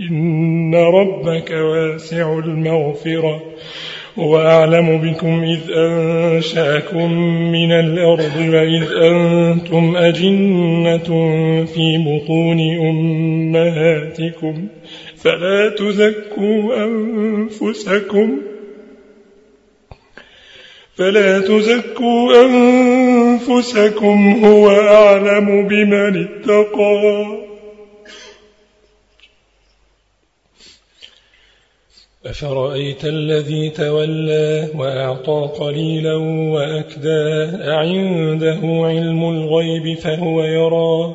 إن ربك واسع المغفرة وأعلم بكم إذ أنشأكم من الأرض وإذ أنتم أجنة في بطون أمهاتكم فلا تزكوا أنفسكم فلا تزكوا أنفسكم هو أعلم بمن اتقى أفرأيت الذي تولى وأعطى قليلا وأكدى أعنده علم الغيب فهو يرى